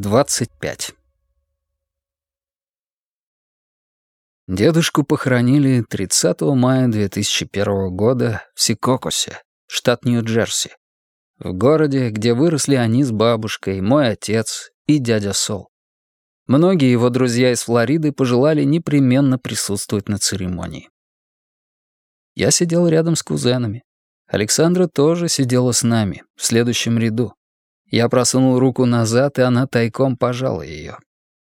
25. Дедушку похоронили 30 мая 2001 года в Сикокусе, штат Нью-Джерси, в городе, где выросли они с бабушкой, мой отец и дядя Сол. Многие его друзья из Флориды пожелали непременно присутствовать на церемонии. Я сидел рядом с кузенами. Александра тоже сидела с нами, в следующем ряду. Я просунул руку назад, и она тайком пожала ее.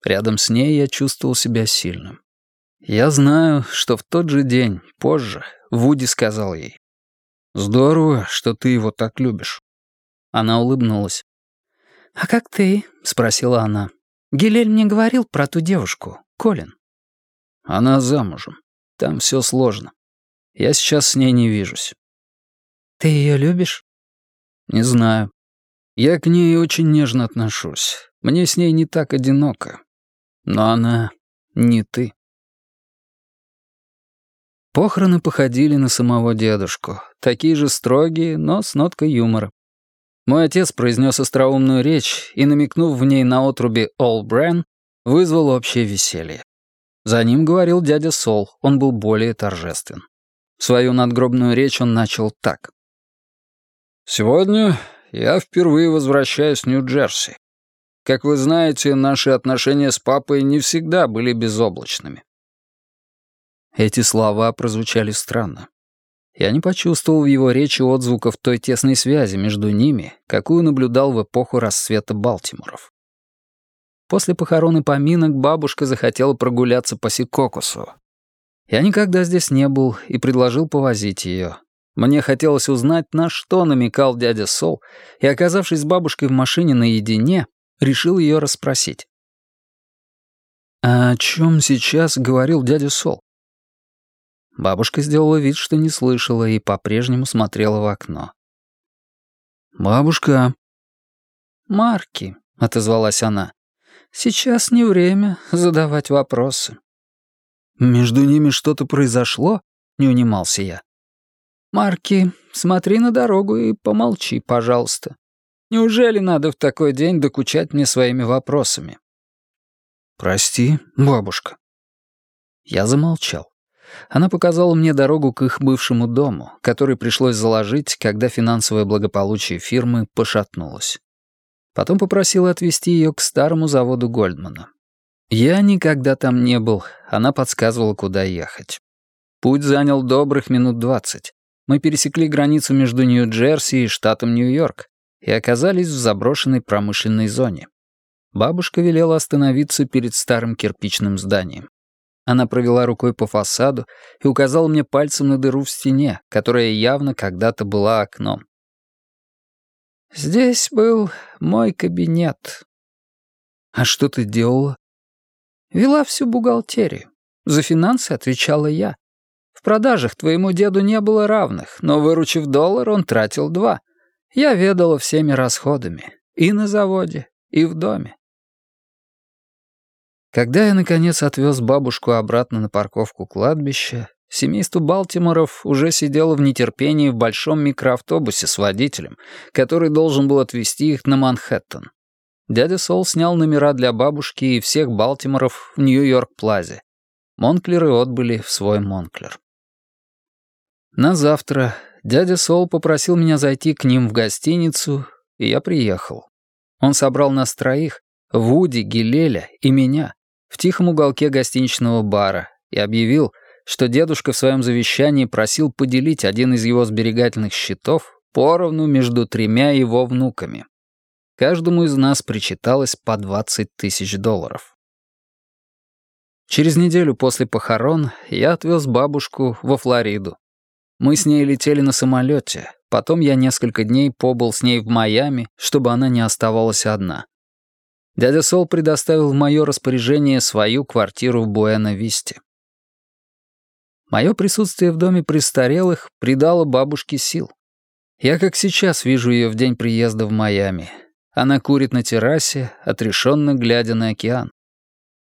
Рядом с ней я чувствовал себя сильным. Я знаю, что в тот же день, позже, Вуди сказал ей. «Здорово, что ты его так любишь». Она улыбнулась. «А как ты?» — спросила она. «Гилель мне говорил про ту девушку, Колин». «Она замужем. Там все сложно. Я сейчас с ней не вижусь». «Ты ее любишь?» «Не знаю. Я к ней очень нежно отношусь. Мне с ней не так одиноко. Но она не ты. Похороны походили на самого дедушку. Такие же строгие, но с ноткой юмора. Мой отец произнес остроумную речь и, намекнув в ней на отрубе «All Bran», вызвал общее веселье. За ним говорил дядя Сол, он был более торжествен. Свою надгробную речь он начал так. «Сегодня я впервые возвращаюсь в Нью-Джерси. Как вы знаете, наши отношения с папой не всегда были безоблачными. Эти слова прозвучали странно. Я не почувствовал в его речи отзвуков той тесной связи между ними, какую наблюдал в эпоху расцвета Балтиморов. После похорон и поминок бабушка захотела прогуляться по Сикокусу. Я никогда здесь не был и предложил повозить ее, мне хотелось узнать, на что намекал дядя Сол, и, оказавшись с бабушкой в машине наедине, решил ее расспросить. «А о чем сейчас говорил дядя Сол?» Бабушка сделала вид, что не слышала, и по-прежнему смотрела в окно. «Бабушка...» «Марки», — отозвалась она. «Сейчас не время задавать вопросы». «Между ними что-то произошло?» — не унимался я. «Марки, смотри на дорогу и помолчи, пожалуйста. Неужели надо в такой день докучать мне своими вопросами?» «Прости, бабушка». Я замолчал. Она показала мне дорогу к их бывшему дому, который пришлось заложить, когда финансовое благополучие фирмы пошатнулось. Потом попросила отвезти ее к старому заводу Гольдмана. Я никогда там не был, она подсказывала, куда ехать. Путь занял добрых минут двадцать мы пересекли границу между Нью-Джерси и штатом Нью-Йорк и оказались в заброшенной промышленной зоне. Бабушка велела остановиться перед старым кирпичным зданием. Она провела рукой по фасаду и указала мне пальцем на дыру в стене, которая явно когда-то была окном. «Здесь был мой кабинет». «А что ты делала?» «Вела всю бухгалтерию. За финансы отвечала я. В продажах твоему деду не было равных, но, выручив доллар, он тратил два. Я ведала всеми расходами. И на заводе, и в доме. Когда я, наконец, отвез бабушку обратно на парковку кладбища, семейство Балтиморов уже сидело в нетерпении в большом микроавтобусе с водителем, который должен был отвезти их на Манхэттен. Дядя Сол снял номера для бабушки и всех Балтиморов в Нью-Йорк-Плазе. Монклеры отбыли в свой Монклер. На завтра дядя Сол попросил меня зайти к ним в гостиницу, и я приехал. Он собрал нас троих, Вуди, Гилеля и меня, в тихом уголке гостиничного бара и объявил, что дедушка в своем завещании просил поделить один из его сберегательных счетов поровну между тремя его внуками. Каждому из нас причиталось по 20 тысяч долларов. Через неделю после похорон я отвез бабушку во Флориду, мы с ней летели на самолете. Потом я несколько дней побыл с ней в Майами, чтобы она не оставалась одна. Дядя Сол предоставил в мое распоряжение свою квартиру в Буэна-Висте. Мое присутствие в доме престарелых придало бабушке сил. Я как сейчас вижу ее в день приезда в Майами. Она курит на террасе, отрешенно глядя на океан.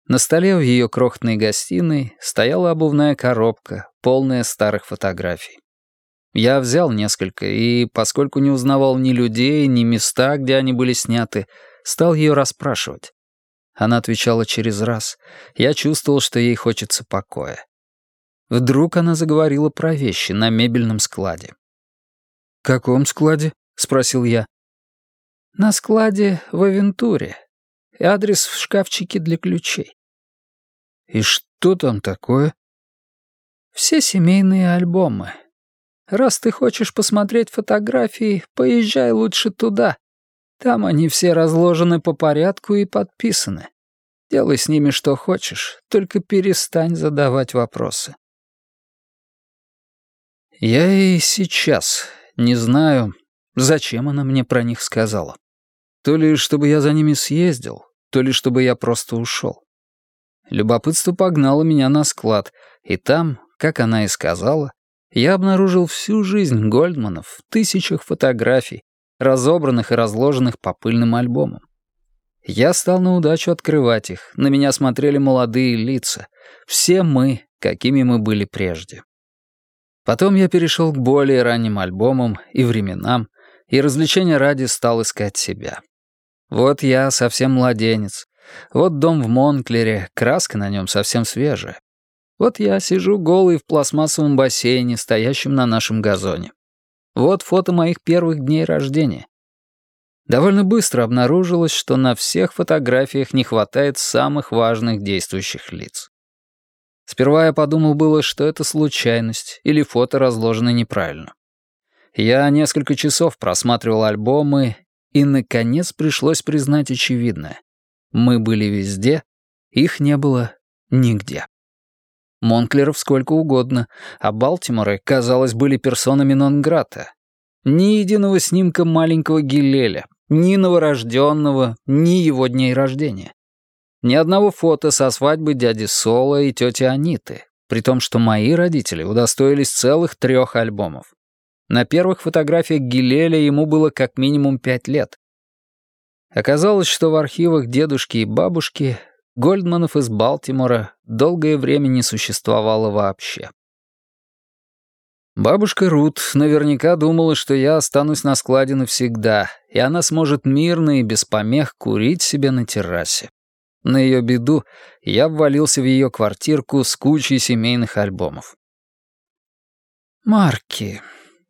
На столе в ее крохотной гостиной стояла обувная коробка, полная старых фотографий. Я взял несколько, и, поскольку не узнавал ни людей, ни места, где они были сняты, стал ее расспрашивать. Она отвечала через раз. Я чувствовал, что ей хочется покоя. Вдруг она заговорила про вещи на мебельном складе. «В каком складе?» — спросил я. «На складе в Авентуре. И адрес в шкафчике для ключей». «И что там такое?» «Все семейные альбомы. Раз ты хочешь посмотреть фотографии, поезжай лучше туда. Там они все разложены по порядку и подписаны. Делай с ними что хочешь, только перестань задавать вопросы. Я и сейчас не знаю, зачем она мне про них сказала. То ли чтобы я за ними съездил, то ли чтобы я просто ушел. Любопытство погнало меня на склад, и там, как она и сказала, я обнаружил всю жизнь Гольдманов в тысячах фотографий, разобранных и разложенных по пыльным альбомам. Я стал на удачу открывать их, на меня смотрели молодые лица, все мы, какими мы были прежде. Потом я перешел к более ранним альбомам и временам, и развлечения ради стал искать себя. Вот я совсем младенец, вот дом в Монклере, краска на нем совсем свежая. Вот я сижу голый в пластмассовом бассейне, стоящем на нашем газоне. Вот фото моих первых дней рождения. Довольно быстро обнаружилось, что на всех фотографиях не хватает самых важных действующих лиц. Сперва я подумал было, что это случайность или фото разложено неправильно. Я несколько часов просматривал альбомы, и, наконец, пришлось признать очевидное. Мы были везде, их не было нигде. Монклеров сколько угодно, а Балтиморы, казалось, были персонами нон-грата. Ни единого снимка маленького Гилеля, ни новорожденного, ни его дней рождения. Ни одного фото со свадьбы дяди Соло и тети Аниты, при том, что мои родители удостоились целых трех альбомов. На первых фотографиях Гилеля ему было как минимум пять лет. Оказалось, что в архивах дедушки и бабушки Гольдманов из Балтимора долгое время не существовало вообще. Бабушка Рут наверняка думала, что я останусь на складе навсегда, и она сможет мирно и без помех курить себе на террасе. На ее беду я ввалился в ее квартирку с кучей семейных альбомов. «Марки,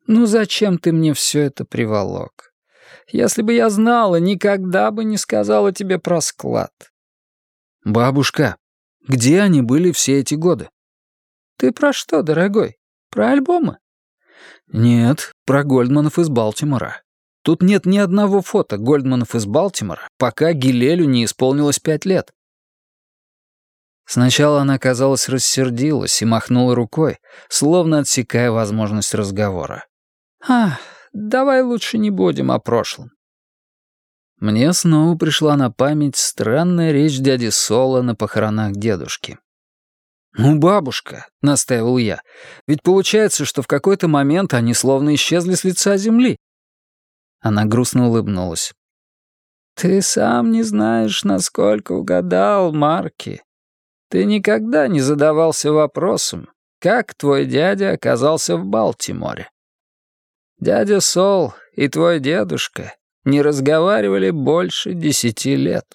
ну зачем ты мне все это приволок? Если бы я знала, никогда бы не сказала тебе про склад. «Бабушка, где они были все эти годы?» «Ты про что, дорогой? Про альбомы?» «Нет, про Гольдманов из Балтимора. Тут нет ни одного фото Гольдманов из Балтимора, пока Гилелю не исполнилось пять лет». Сначала она, казалось, рассердилась и махнула рукой, словно отсекая возможность разговора. «А, давай лучше не будем о прошлом. Мне снова пришла на память странная речь дяди Соло на похоронах дедушки. «Ну, бабушка», — настаивал я, — «ведь получается, что в какой-то момент они словно исчезли с лица земли». Она грустно улыбнулась. «Ты сам не знаешь, насколько угадал, Марки. Ты никогда не задавался вопросом, как твой дядя оказался в Балтиморе. Дядя Сол и твой дедушка не разговаривали больше десяти лет.